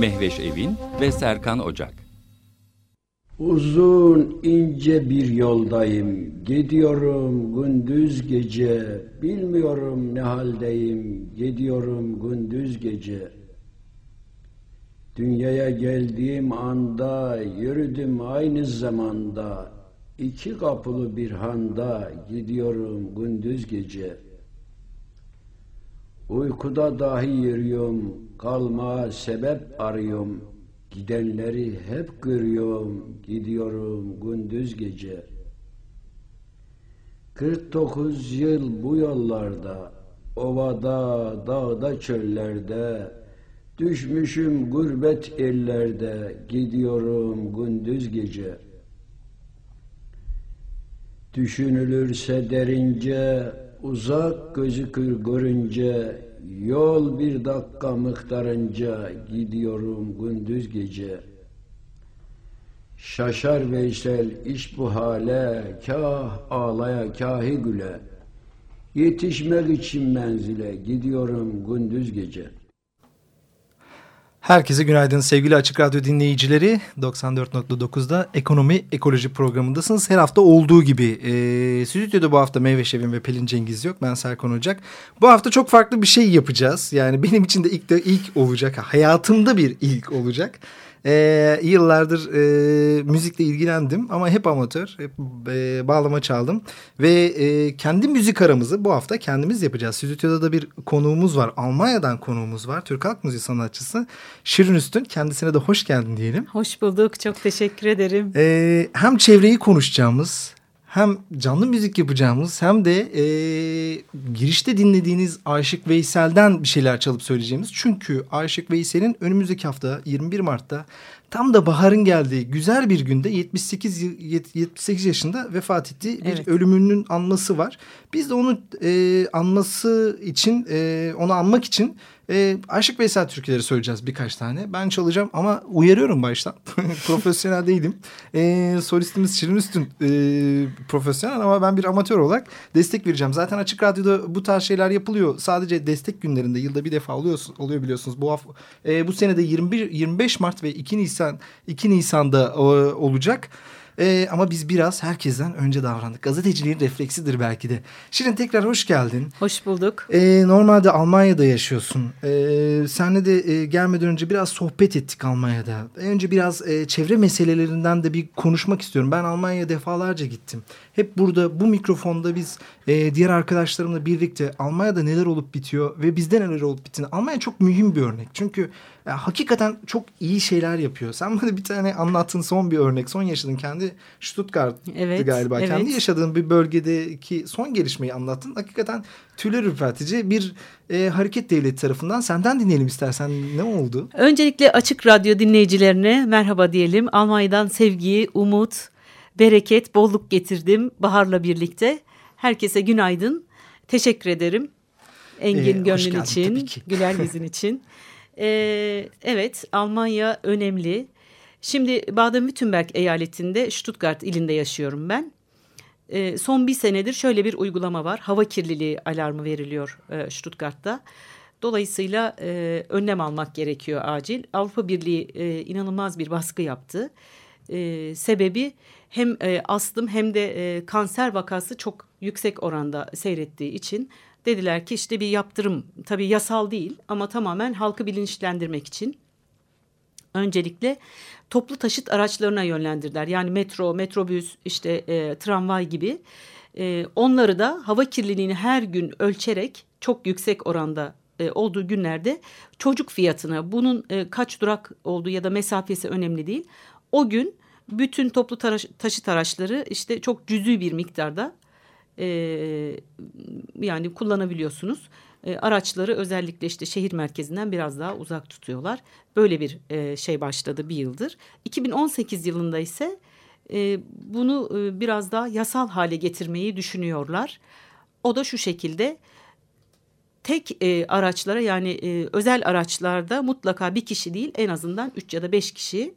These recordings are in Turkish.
Mehveş Evin ve Serkan Ocak. Uzun ince bir yoldayım, gidiyorum gündüz gece, bilmiyorum ne haldeyim, gidiyorum gündüz gece. Dünyaya geldiğim anda, yürüdüm aynı zamanda, iki kapılı bir handa, gidiyorum gündüz gece.'' Uykuda dahi yürüyorum, kalma sebep arıyorum. Gidenleri hep görüyorum, gidiyorum gündüz gece. 49 yıl bu yollarda, ovada, dağda, çöllerde, düşmüşüm gurbet ellerde, gidiyorum gündüz gece. Düşünülürse derince, Uzak gözükür görünce, yol bir dakika miktarınca gidiyorum gündüz gece. Şaşar Veysel iş bu hale, kah ağlaya kahi güle. Yetişmek için menzile gidiyorum gündüz gece.'' Herkese günaydın sevgili Açık Radyo dinleyicileri. 94.9'da Ekonomi Ekoloji programındasınız. Her hafta olduğu gibi e, stüdyoda bu hafta Meyve Şevin ve Pelin Cengiz yok. Ben Serkan Ocak. Bu hafta çok farklı bir şey yapacağız. Yani benim için de ilk de ilk olacak. Hayatımda bir ilk olacak. E, yıllardır e, müzikle ilgilendim ama hep amatör, hep e, bağlama çaldım. Ve e, kendi müzik aramızı bu hafta kendimiz yapacağız. Stüdyoda da bir konuğumuz var. Almanya'dan konuğumuz var. Türk Halk Müziği sanatçısı Şirin Üstün. Kendisine de hoş geldin diyelim. Hoş bulduk. Çok teşekkür ederim. E, hem çevreyi konuşacağımız hem canlı müzik yapacağımız hem de e, girişte dinlediğiniz Aşık Veysel'den bir şeyler çalıp söyleyeceğimiz. Çünkü Aşık Veysel'in önümüzdeki hafta 21 Mart'ta tam da baharın geldiği güzel bir günde 78 78 yaşında vefat ettiği bir evet. ölümünün anması var. Biz de onu e, anması için e, onu anmak için e, Aşık Veysel türküleri söyleyeceğiz birkaç tane. Ben çalacağım ama uyarıyorum baştan. profesyonel değilim. E, solistimiz Şirin Üstün e, profesyonel ama ben bir amatör olarak destek vereceğim. Zaten Açık Radyo'da bu tarz şeyler yapılıyor. Sadece destek günlerinde yılda bir defa oluyor, oluyor biliyorsunuz. Bu e, bu senede 21 25 Mart ve 2 Nisan 2 Nisan'da e, olacak. Ee, ama biz biraz herkesten önce davrandık. Gazeteciliğin refleksidir belki de. Şirin tekrar hoş geldin. Hoş bulduk. Ee, normalde Almanya'da yaşıyorsun. Ee, senle de e, gelmeden önce biraz sohbet ettik Almanya'da. Önce biraz e, çevre meselelerinden de bir konuşmak istiyorum. Ben Almanya'ya defalarca gittim. Hep burada bu mikrofonda biz e, diğer arkadaşlarımla birlikte Almanya'da neler olup bitiyor ve bizde neler olup bittiğini. Almanya çok mühim bir örnek. Çünkü ya, hakikaten çok iyi şeyler yapıyor. Sen bana bir tane anlattın son bir örnek. Son yaşadığın kendi Stuttgart'tı evet, galiba. Evet. Kendi yaşadığın bir bölgedeki son gelişmeyi anlattın. Hakikaten tüyler ürpertici bir e, hareket devleti tarafından. Senden dinleyelim istersen. Ne oldu? Öncelikle Açık Radyo dinleyicilerine merhaba diyelim. Almanya'dan sevgiyi, umut, bereket, bolluk getirdim Bahar'la birlikte. Herkese günaydın. Teşekkür ederim. Engin ee, gönlün için, güler yüzün için. Ee, evet Almanya önemli. Şimdi Baden-Württemberg eyaletinde Stuttgart ilinde yaşıyorum ben. Ee, son bir senedir şöyle bir uygulama var. Hava kirliliği alarmı veriliyor e, Stuttgart'ta. Dolayısıyla e, önlem almak gerekiyor acil. Avrupa Birliği e, inanılmaz bir baskı yaptı. E, sebebi hem e, astım hem de e, kanser vakası çok yüksek oranda seyrettiği için dediler ki işte bir yaptırım tabii yasal değil ama tamamen halkı bilinçlendirmek için öncelikle toplu taşıt araçlarına yönlendirdiler. Yani metro, metrobüs, işte e, tramvay gibi. E, onları da hava kirliliğini her gün ölçerek çok yüksek oranda e, olduğu günlerde çocuk fiyatına bunun e, kaç durak olduğu ya da mesafesi önemli değil. O gün bütün toplu taşıt araçları işte çok cüz'i bir miktarda e, yani kullanabiliyorsunuz. e, araçları özellikle işte şehir merkezinden biraz daha uzak tutuyorlar. Böyle bir e, şey başladı bir yıldır. 2018 yılında ise e, bunu e, biraz daha yasal hale getirmeyi düşünüyorlar. O da şu şekilde tek e, araçlara yani e, özel araçlarda mutlaka bir kişi değil en azından üç ya da beş kişi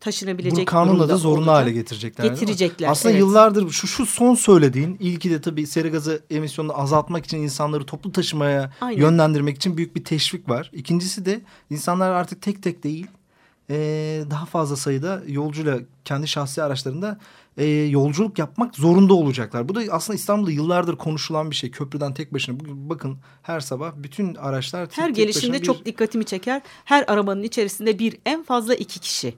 taşınabilecek Bunu kanunla da zorunlu olacak. hale getirecekler. Getirecekler. Aslında evet. yıllardır şu şu son söylediğin ilki de tabii sera gazı emisyonunu azaltmak için insanları toplu taşımaya Aynen. yönlendirmek için büyük bir teşvik var. İkincisi de insanlar artık tek tek değil eee, daha fazla sayıda yolcuyla kendi şahsi araçlarında eee, yolculuk yapmak zorunda olacaklar. Bu da aslında İstanbul'da yıllardır konuşulan bir şey. Köprüden tek başına Bugün bakın her sabah bütün araçlar tek, Her tek gelişinde bir- çok dikkatimi çeker. Her arabanın içerisinde bir en fazla iki kişi.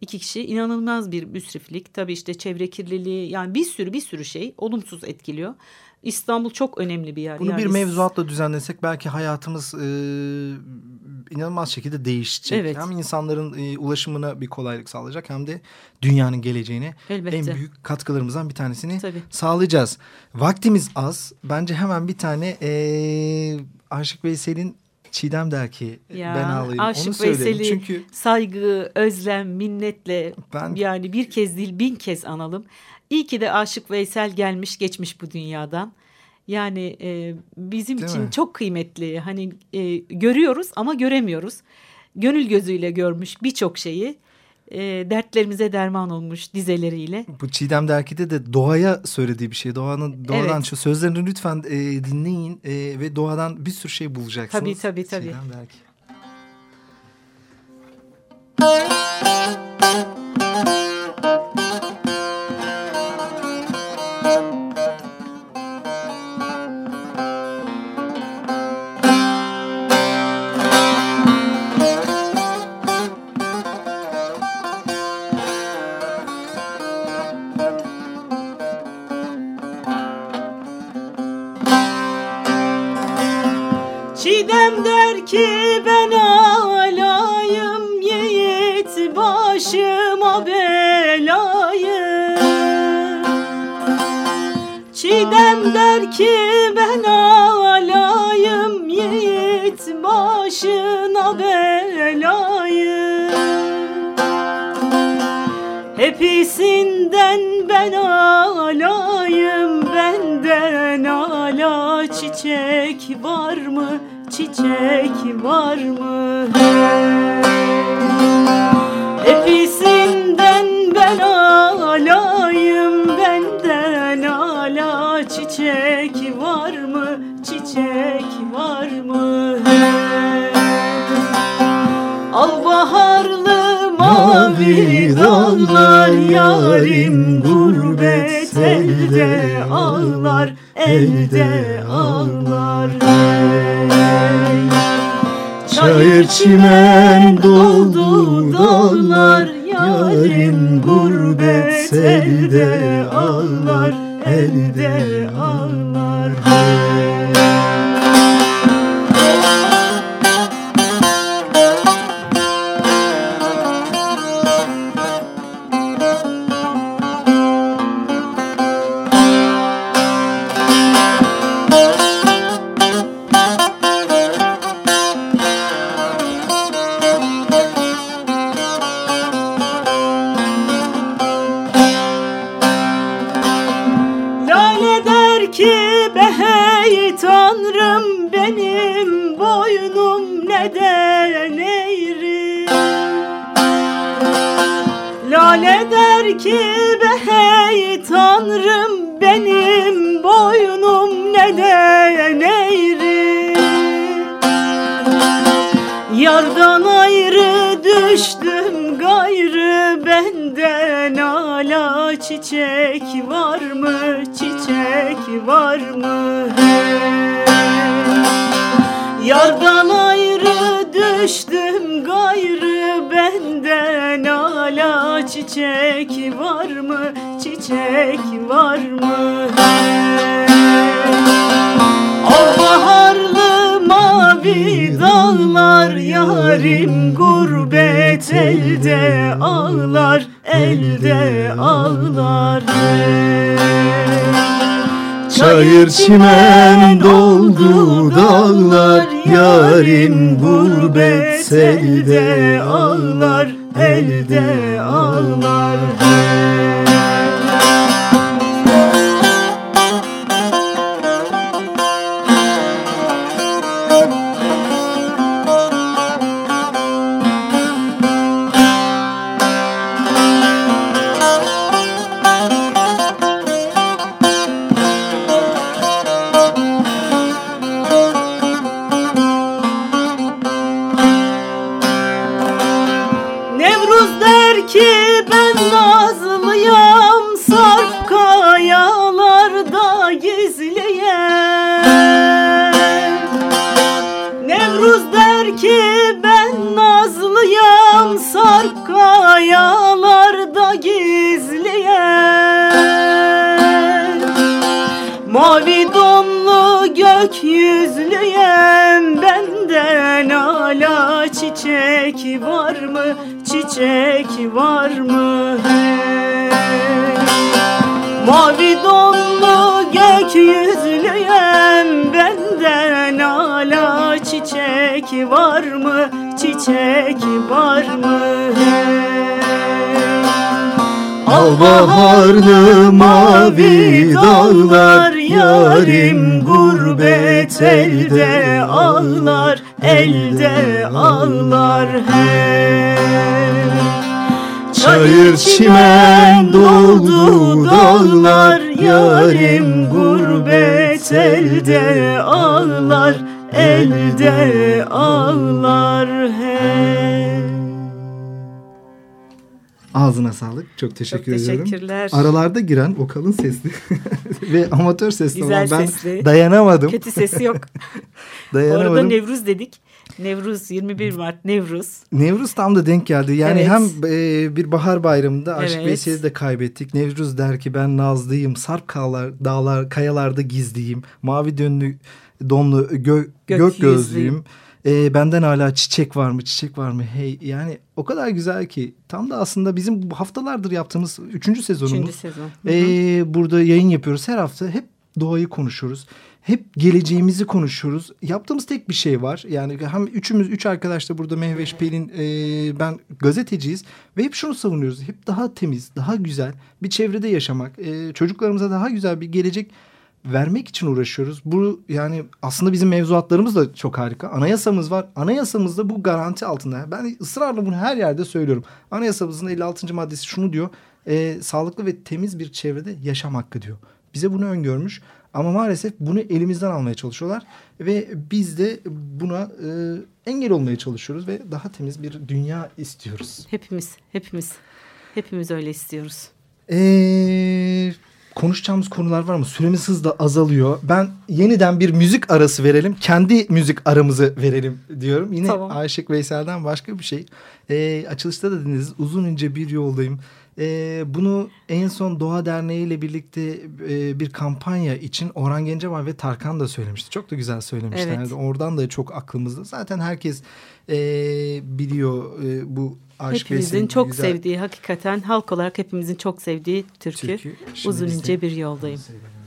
İki kişi inanılmaz bir müsriflik. Tabii işte çevre kirliliği yani bir sürü bir sürü şey olumsuz etkiliyor. İstanbul çok önemli bir yer. Bunu yani bir mevzuatla düzenlesek belki hayatımız e, inanılmaz şekilde değişecek. Evet. Hem insanların e, ulaşımına bir kolaylık sağlayacak hem de dünyanın geleceğine Elbette. en büyük katkılarımızdan bir tanesini Tabii. sağlayacağız. Vaktimiz az. Bence hemen bir tane e, Aşık Veysel'in Çiğdem der ki Ya, ben ağlayayım. Aşık Onu. Veysel'i Çünkü saygı, özlem, minnetle Ben- yani bir kez değil bin kez analım. İyi ki de Aşık Veysel gelmiş geçmiş bu dünyadan. Yani e, bizim Değil için mi? çok kıymetli. Hani e, görüyoruz ama göremiyoruz. Gönül gözüyle görmüş birçok şeyi. E, dertlerimize derman olmuş dizeleriyle. bu Çiğdem Derki'de de doğaya söylediği bir şey. Doğanın doğadan Evet. sözlerini lütfen e, dinleyin e, ve doğadan bir sürü şey bulacaksınız. Tabii, tabii, tabii. Çiğdem Derki. Var mı? Çiçek var mı? Hepsinden ben alayım benden ala. Çiçek var mı? Çiçek var mı? Al baharlı mavi dağlar yarim gurbet elde ağlar elde ağlar hey. Çayır çimen doldu dağlar yarim gurbet elde ağlar elde ağlar hey. Der ki be hey tanrım benim boynum neden eğri? Lale der ki be hey tanrım benim boynum neden eğri? Yardan ayrı düştüm gayrı benden ala çiçek var mı çiçek var mı? Yardan ayrı düştüm gayrı benden ala çiçek var mı çiçek var mı? Al baharlı mavi dağlar yarim gurbet elde ağlar elde ağlar hey. Çayır çimen doldu dağlar Yarim gurbet elde ağlar Elde ağlar Nevruz kayalarda gizleyen Mavi donlu gökyüzlüyem benden hala çiçek var mı çiçek var mı hey? Mavi donlu gökyüzlüyem benden hala çiçek var mı çiçek var mı hey? Al baharlı mavi dağlar Yarim gurbet elde ağlar Elde ağlar hey Çayır çimen doldu dağlar Yarim gurbet elde ağlar Elde ağlar hey Ağzına sağlık. Çok teşekkür Çok ediyorum. teşekkürler. Aralarda giren o kalın sesli ve amatör sesli Güzel olan ben sesli. dayanamadım. Kötü sesi yok. Bu dayanamadım. arada Nevruz dedik. Nevruz 21 Mart Nevruz. Nevruz tam da denk geldi. Yani Evet. hem e, bir bahar bayramında Aşık Evet. Veysel'i de kaybettik. Nevruz der ki ben nazlıyım. Sarp kağlar, dağlar, kayalarda gizliyim. Mavi dönlü, donlu gö, Gök gök yüzlüyüm. gözlüyüm. E, benden hala çiçek var mı? Çiçek var mı? Hey yani o kadar güzel ki. Tam da aslında bizim haftalardır yaptığımız üçüncü sezonumuz. Üçüncü sezon. Hı hı. Ee, burada yayın yapıyoruz. Her hafta hep doğayı konuşuyoruz. Hep geleceğimizi konuşuyoruz. Yaptığımız tek bir şey var. Yani hem üçümüz, üç arkadaş da burada Mehveş, Pelin, e, ben gazeteciyiz. Ve hep şunu savunuyoruz. Hep daha temiz, daha güzel bir çevrede yaşamak. e, çocuklarımıza daha güzel bir gelecek vermek için uğraşıyoruz. Bu yani aslında bizim mevzuatlarımız da çok harika. Anayasamız var. Anayasamızda bu garanti altında. Ben ısrarla bunu her yerde söylüyorum. Anayasamızın 56. maddesi şunu diyor. e, sağlıklı ve temiz bir çevrede yaşam hakkı diyor. Bize bunu öngörmüş. Ama maalesef bunu elimizden almaya çalışıyorlar. Ve biz de buna e, engel olmaya çalışıyoruz. Ve daha temiz bir dünya istiyoruz. Hepimiz, hepimiz. Hepimiz öyle istiyoruz. Ee, konuşacağımız konular var mı? Süremiz hızla azalıyor. Ben yeniden bir müzik arası verelim. Kendi müzik aramızı verelim diyorum. Yine Tamam. Aşık Veysel'den başka bir şey. Ee, açılışta da dediniz uzun ince bir yoldayım. Ee, bunu en son Doğa Derneği ile birlikte e, bir kampanya için Orhan Gencebay ve Tarkan da söylemişti. Çok da güzel söylemişlerdi. Evet. Oradan da çok aklımızda. Zaten herkes e, biliyor e, bu Aşık hepimizin çok güzel sevdiği, hakikaten halk olarak hepimizin çok sevdiği türkü. türkü. Uzun ince bir yoldayım. Uzun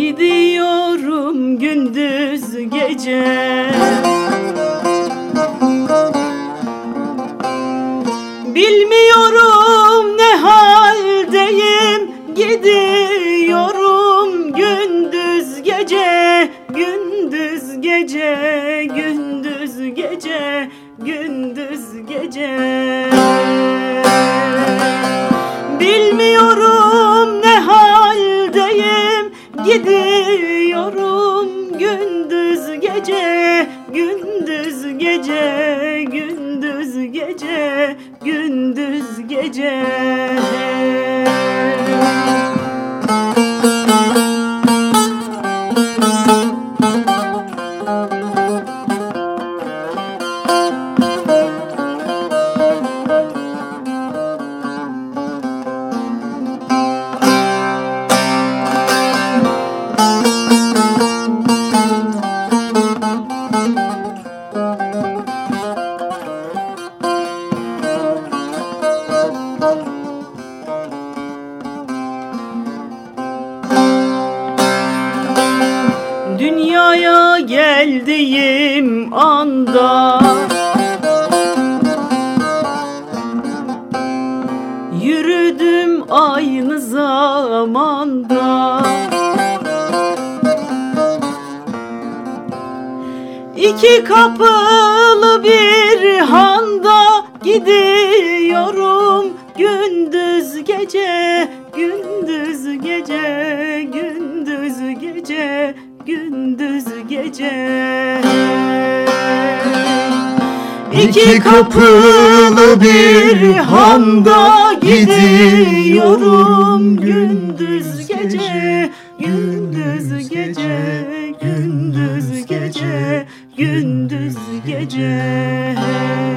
Gidiyorum gündüz gece. Bilmiyorum ne haldeyim. Gidiyorum gündüz gece gündüz gece gündüz gece gündüz gece gece gündüz gece gündüz gece gündüz gece. Dünyaya gidiyorum gündüz gece gündüz gece gündüz gece gündüz gece. Şaşar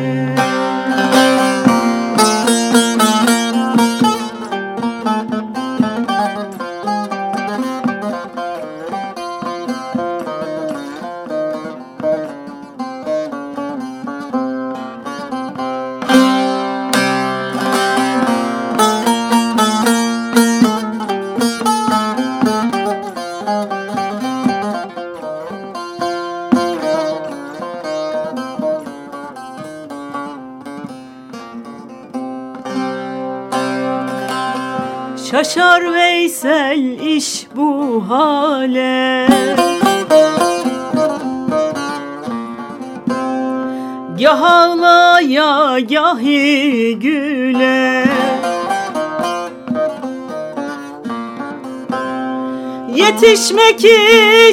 Yetişmek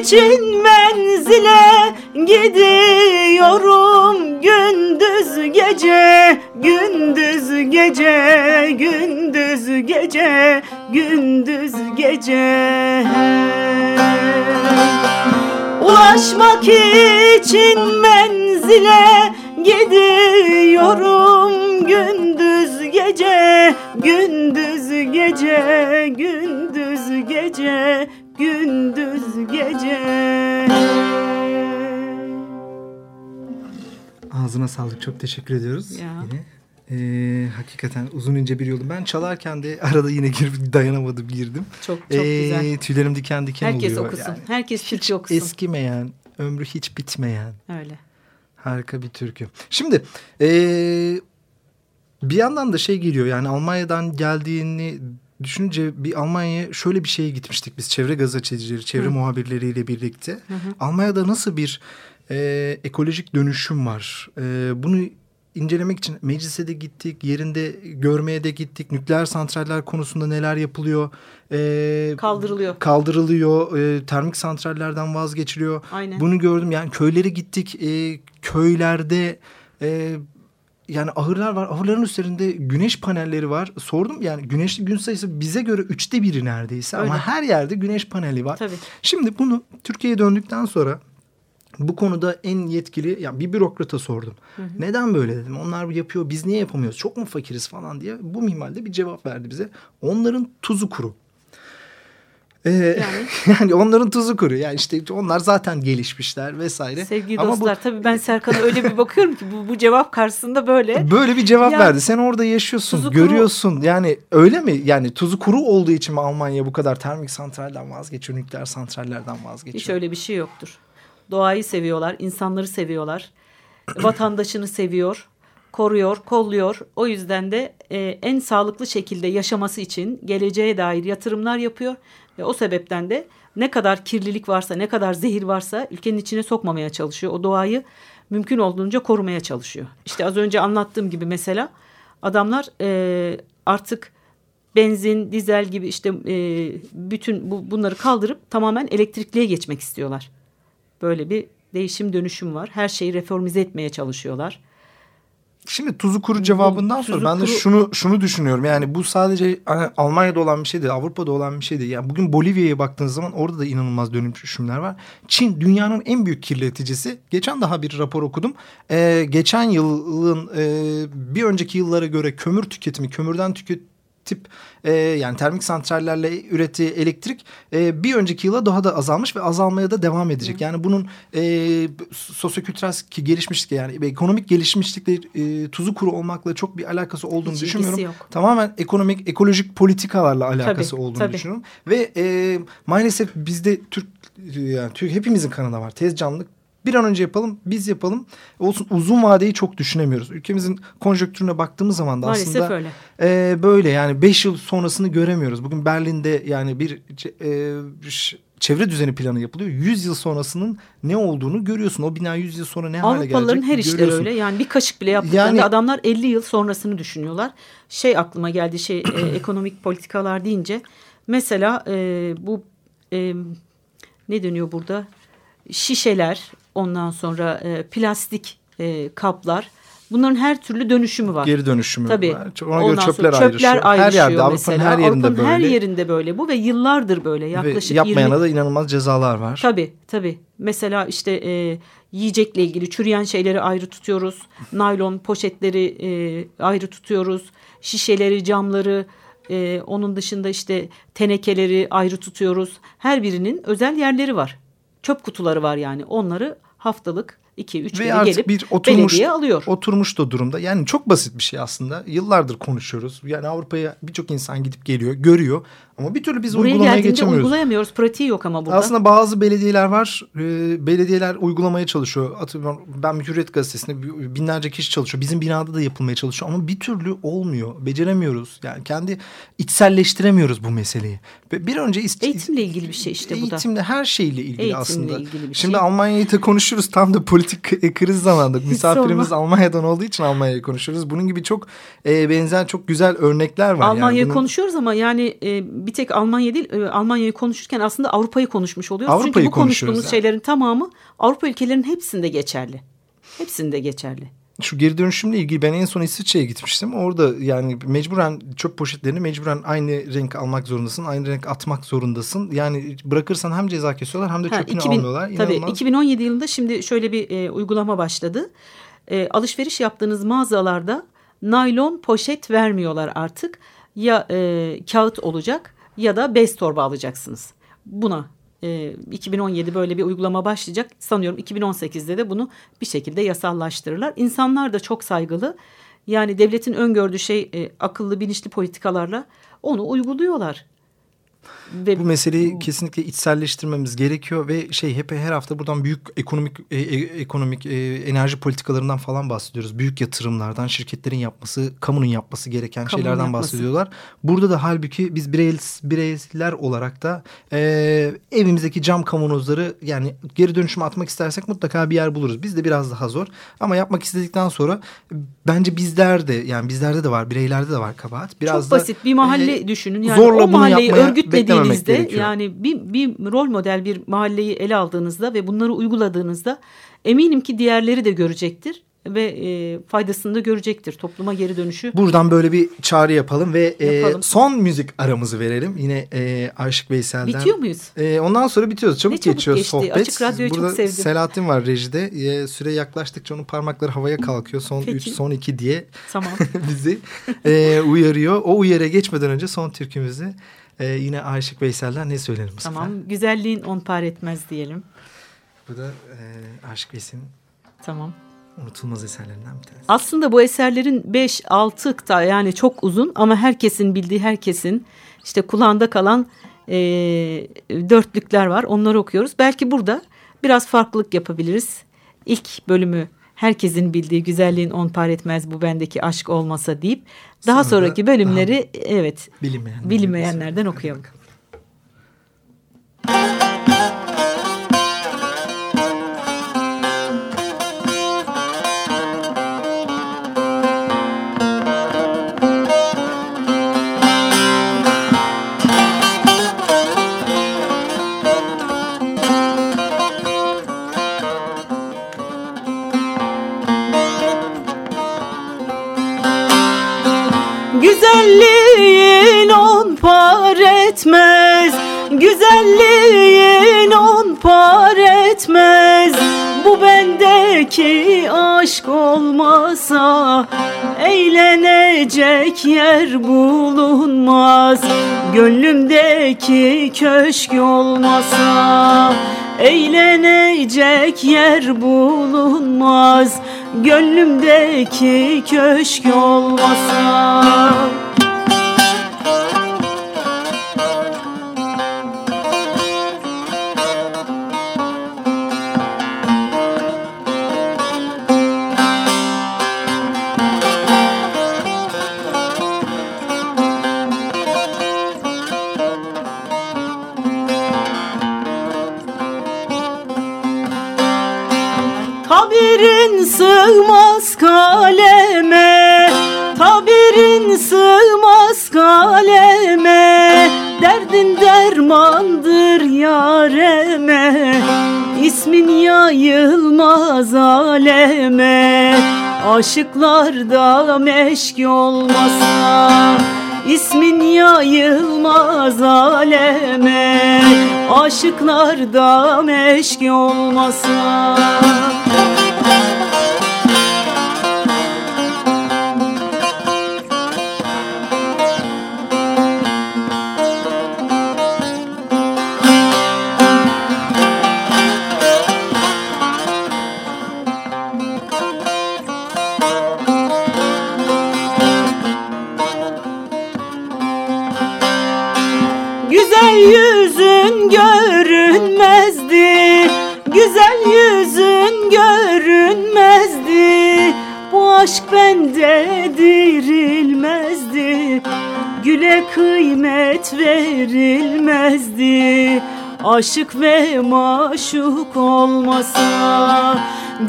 için menzile gidiyorum. Gündüz gece gündüz gece gündüz gece gündüz gece. Ulaşmak için menzile gidiyorum. Gündüz gece gündüz gece gündüz gece gündüz gece Ağzına sağlık. Çok teşekkür ediyoruz. Ya. Yine. Ee, hakikaten uzun ince bir yoldu. Ben çalarken de arada yine girip dayanamadım girdim. Çok çok Ee, güzel. Tüylerim diken diken Herkes oluyor. okusun. Yani Herkes hiç Türkçe okusun. eskimeyen, ömrü hiç bitmeyen Öyle. harika bir türkü. Şimdi ee, bir yandan da şey geliyor yani Almanya'dan geldiğini düşününce bir Almanya'ya şöyle bir şeye gitmiştik biz çevre gazetecileri, çevre Hı. muhabirleriyle birlikte. Almanya'da nasıl bir e, ekolojik dönüşüm var? E, bunu incelemek için meclise de gittik, yerinde görmeye de gittik. Nükleer santraller konusunda neler yapılıyor? E, Kaldırılıyor. Kaldırılıyor, e, termik santrallerden vazgeçiliyor. Aynen. Bunu gördüm yani köylere gittik, e, köylerde... E, yani ahırlar var. Ahırların üzerinde güneş panelleri var. Sordum yani güneşli gün sayısı bize göre üçte biri neredeyse. Öyle. Ama her yerde güneş paneli var. Tabii. Şimdi bunu Türkiye'ye döndükten sonra bu konuda en yetkili yani bir bürokrata sordum. Neden böyle dedim. Onlar yapıyor biz niye yapamıyoruz? Çok mu fakiriz falan diye. Bu mimarda bir cevap verdi bize. Onların tuzu kuru. Ee, Yani? yani onların tuzu kuru. Yani işte onlar zaten gelişmişler vesaire. Sevgili Ama bu- dostlar tabii ben Serkan'a öyle bir bakıyorum ki bu, bu cevap karşısında böyle. Böyle bir cevap Ya, verdi. Sen orada yaşıyorsun, tuzu kuru- görüyorsun. Yani öyle mi? Yani tuzu kuru olduğu için mi Almanya bu kadar termik santralden vazgeçiyor, nükleer santrallerden vazgeçiyor? Hiç öyle bir şey yoktur. Doğayı seviyorlar, insanları seviyorlar. vatandaşını seviyor. koruyor, kolluyor. O yüzden de e, en sağlıklı şekilde yaşaması için geleceğe dair yatırımlar yapıyor. Ve o sebepten de ne kadar kirlilik varsa, ne kadar zehir varsa ülkenin içine sokmamaya çalışıyor. O doğayı mümkün olduğunca korumaya çalışıyor. İşte az önce anlattığım gibi mesela adamlar e, artık benzin, dizel gibi işte e, bütün bu, bunları kaldırıp tamamen elektrikliye geçmek istiyorlar. Böyle bir değişim dönüşüm var. Her şeyi reformize etmeye çalışıyorlar. Şimdi tuzu kuru cevabından tuzu sonra ben de kuru- şunu şunu düşünüyorum. Yani bu sadece hani, Almanya'da olan bir şey değil, Avrupa'da olan bir şey değil. Yani bugün Bolivya'ya baktığınız zaman orada da inanılmaz dönüşümler var. Çin dünyanın en büyük kirleticisi. Geçen daha bir rapor okudum. Ee, geçen yılın e, bir önceki yıllara göre kömür tüketimi, kömürden tüketip e, yani termik santrallerle ürettiği elektrik e, bir önceki yıla daha da azalmış ve azalmaya da devam edecek. Yani bunun e, sosyokültürel ki gelişmişlik yani ekonomik gelişmişlikle e, tuzu kuru olmakla çok bir alakası olduğunu Hiç düşünmüyorum. yok. Tamamen ekonomik ekolojik politikalarla alakası Tabii, olduğunu tabii. düşünüyorum. Ve e, maalesef bizde Türk yani Türk hepimizin kanında var. Tez canlılık bir an önce yapalım, biz yapalım. Olsun uzun vadeyi çok düşünemiyoruz. Ülkemizin konjonktürüne baktığımız zaman da Maalesef aslında öyle. e, böyle yani beş yıl sonrasını göremiyoruz. Bugün Berlin'de yani bir e, çevre düzeni planı yapılıyor. 100 yıl sonrasının ne olduğunu görüyorsun. O bina 100 yıl sonra ne hale gelecek Avrupalıların her işleri görüyorsun. öyle. Yani bir kaşık bile yaptıklarında Yani- adamlar 50 yıl sonrasını düşünüyorlar. Şey aklıma geldi şey e, ekonomik politikalar deyince mesela e, bu e, ne deniyor burada? Şişeler ondan sonra e, plastik e, kaplar bunların her türlü dönüşümü var. Geri dönüşümü Tabii. var. Ona göre Ondan çöpler, sonra çöpler ayrışıyor. Her yerde Avrupa'nın her yerinde Avrupa'nın böyle. her yerinde böyle bu ve yıllardır böyle Ve yaklaşık yapmayana 20 da inanılmaz cezalar var. Tabii tabii. Mesela işte e, yiyecekle ilgili çürüyen şeyleri ayrı tutuyoruz. Naylon poşetleri e, ayrı tutuyoruz. Şişeleri, camları, e, onun dışında işte tenekeleri ayrı tutuyoruz. Her birinin özel yerleri var. Çöp kutuları var yani. Onları haftalık 2-3 Ve kere artık gelip bir oturmuş, belediye alıyor. oturmuş da durumda. Yani çok basit bir şey aslında. Yıllardır konuşuyoruz. Yani Avrupa'ya birçok insan gidip geliyor, görüyor. Ama bir türlü biz Buraya uygulamaya geçemiyoruz. uygulayamıyoruz. Pratiği yok ama burada. Aslında bazı belediyeler var. E, belediyeler uygulamaya çalışıyor. Atıyorum ben Hürriyet Gazetesi'nde binlerce kişi çalışıyor. Bizim binada da yapılmaya çalışıyor ama bir türlü olmuyor. Beceremiyoruz. Yani kendi içselleştiremiyoruz bu meseleyi. Ve bir önce Eğitimle ilgili bir şey işte bu da. Eğitimle her şeyle ilgili Eğitimle aslında. ilgili bir Şimdi şey. Almanya'yı da konuşuruz. Tam da politik e, kriz zamanında. Misafirimiz. Almanya'dan olduğu için Almanya'yı konuşuyoruz. Bunun gibi çok e, benzer çok güzel örnekler var. Almanya'yı yani bunun- konuşuyoruz ama yani e, bir tek Almanya değil e, Almanya'yı konuşurken aslında Avrupa'yı konuşmuş oluyoruz. Avrupa'yı Çünkü bu konuştuğumuz yani. şeylerin tamamı Avrupa ülkelerinin hepsinde geçerli. Hepsinde geçerli. Şu geri dönüşümle ilgili ben en son İsviçre'ye gitmiştim. Orada yani mecburen çöp poşetlerini mecburen aynı renk almak zorundasın. Aynı renk atmak zorundasın. Yani bırakırsan hem ceza kesiyorlar hem de Ha, çöpünü 2000 almıyorlar. Tabii İnanılmaz. 2017 yılında şimdi şöyle bir e, uygulama başladı. E, alışveriş yaptığınız mağazalarda naylon poşet vermiyorlar artık. Ya e, kağıt olacak ya da bez torba alacaksınız. Buna e, 2017 böyle bir uygulama başlayacak. Sanıyorum 2018'de de bunu bir şekilde yasallaştırırlar. İnsanlar da çok saygılı. Yani devletin öngördüğü şey e, akıllı bilinçli politikalarla onu uyguluyorlar. Ve Bu meseleyi kesinlikle içselleştirmemiz gerekiyor ve şey hep her hafta buradan büyük ekonomik e, e, ekonomik e, enerji politikalarından falan bahsediyoruz. Büyük yatırımlardan şirketlerin yapması, kamunun yapması gereken Kamunun şeylerden yapması. bahsediyorlar. Burada da halbuki biz birey, bireyler olarak da e, evimizdeki cam kavanozları yani geri dönüşüme atmak istersek mutlaka bir yer buluruz. Biz de biraz daha zor ama yapmak istedikten sonra bence bizler de yani bizlerde de var, bireylerde de var kabahat. Biraz Çok da, basit bir mahalle e, düşünün. Yani zorla o mahalleyi yapmaya gerekiyor. yani bir, bir rol model bir mahalleyi ele aldığınızda ve bunları uyguladığınızda eminim ki diğerleri de görecektir ve e, faydasını da görecektir. Topluma geri dönüşü. Buradan böyle bir çağrı yapalım ve e, Yapalım. son müzik aramızı verelim. Yine e, Aşık Veysel'den. Bitiyor muyuz? E, ondan sonra bitiyoruz. Çabuk, Ne çabuk geçiyor geçti. sohbet. Açık Radyo'yu çok Burada sevdim. Selahattin var rejide. E, süre yaklaştıkça onun parmakları havaya kalkıyor. Son Peki. 3, son 2 diye Tamam. bizi e, uyarıyor. O uyarıya geçmeden önce son türkümüzü e, yine Aşık Veysel'den ne söylerim bu tamam. sefer? Güzelliğin on par etmez diyelim. Bu da e, Aşık Veysel'in Tamam. unutulmaz eserlerinden bir tanesi. Aslında bu eserlerin 5-6 da yani çok uzun ama herkesin bildiği herkesin işte kulağında kalan e, dörtlükler var. Onları okuyoruz. Belki burada biraz farklılık yapabiliriz. İlk bölümü herkesin bildiği güzelliğin on par etmez bu bendeki aşk olmasa deyip daha Sonra sonraki bölümleri daha evet bilinmeyenlerden, bilinmeyenlerden okuyalım. Güzelliğin etmez. Güzelliğin on par etmez. Bu bendeki aşk olmasa Eğlenecek yer bulunmaz. Gönlümdeki köşk olmasa Eğlenecek yer bulunmaz. Gönlümdeki köşk olmasa dermandır yareme İsmin yayılmaz aleme. Aşıklarda meşk olmasa İsmin yayılmaz aleme. Aşıklarda meşk olmasa aşk bende dirilmezdi. Güle kıymet verilmezdi. Aşık ve maşuk olmasa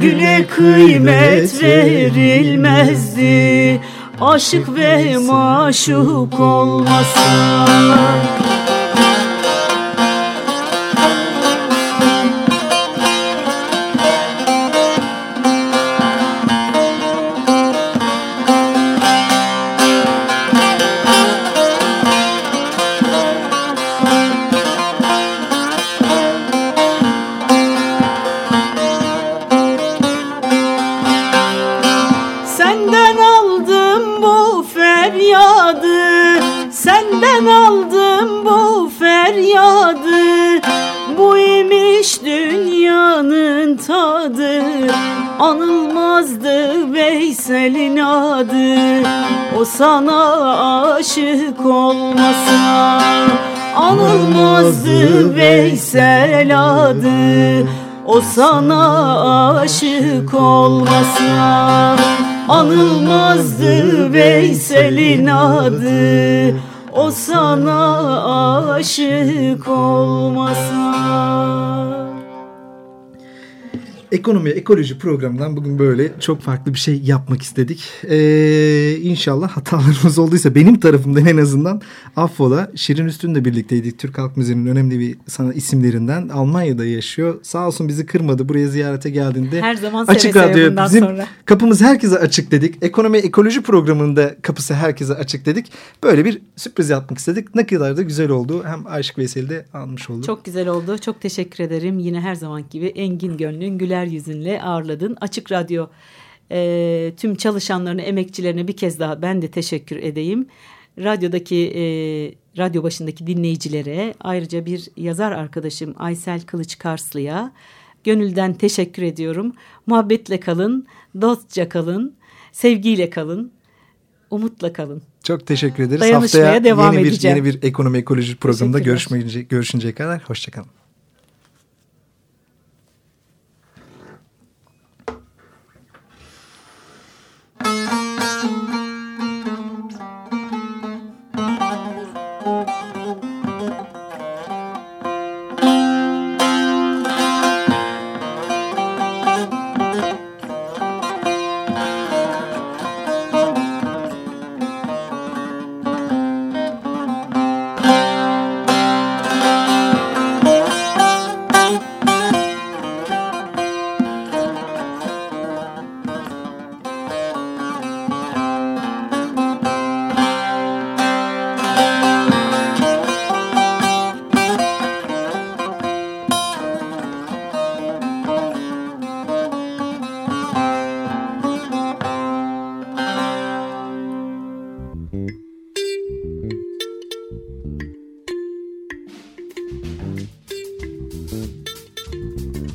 Güle kıymet verilmezdi. Aşık ve maşuk olmasa Anılmazdı Veysel adı O sana aşık olmasa Anılmazdı Veysel'in adı O sana aşık olmasa Ekonomi Ekoloji programından bugün böyle çok farklı bir şey yapmak istedik. Ee, inşallah hatalarımız olduysa benim tarafımdan en azından affola. Şirin Üstün'le birlikteydik. Türk Halk Müziği'nin önemli bir sana isimlerinden. Almanya'da yaşıyor. Sağ olsun bizi kırmadı. Buraya ziyarete geldiğinde. Her zaman açık seve radyo seve bizim sonra. kapımız herkese açık dedik. Ekonomi Ekoloji programında kapısı herkese açık dedik. Böyle bir sürpriz yapmak istedik. Ne kadar da güzel oldu. Hem Aşık Veysel'i de almış olduk. Çok güzel oldu. Çok teşekkür ederim. Yine her zaman gibi Engin Gönlün Güler güler yüzünle ağırladın. Açık Radyo e, tüm çalışanlarını, emekçilerine bir kez daha ben de teşekkür edeyim. Radyodaki, e, radyo başındaki dinleyicilere ayrıca bir yazar arkadaşım Aysel Kılıç Karslı'ya gönülden teşekkür ediyorum. Muhabbetle kalın, dostça kalın, sevgiyle kalın, umutla kalın. Çok teşekkür ederiz. Dayanışmaya Haftaya devam yeni edeceğim. Bir, yeni bir ekonomi ekoloji programında görüşmeyince, görüşünceye kadar hoşçakalın.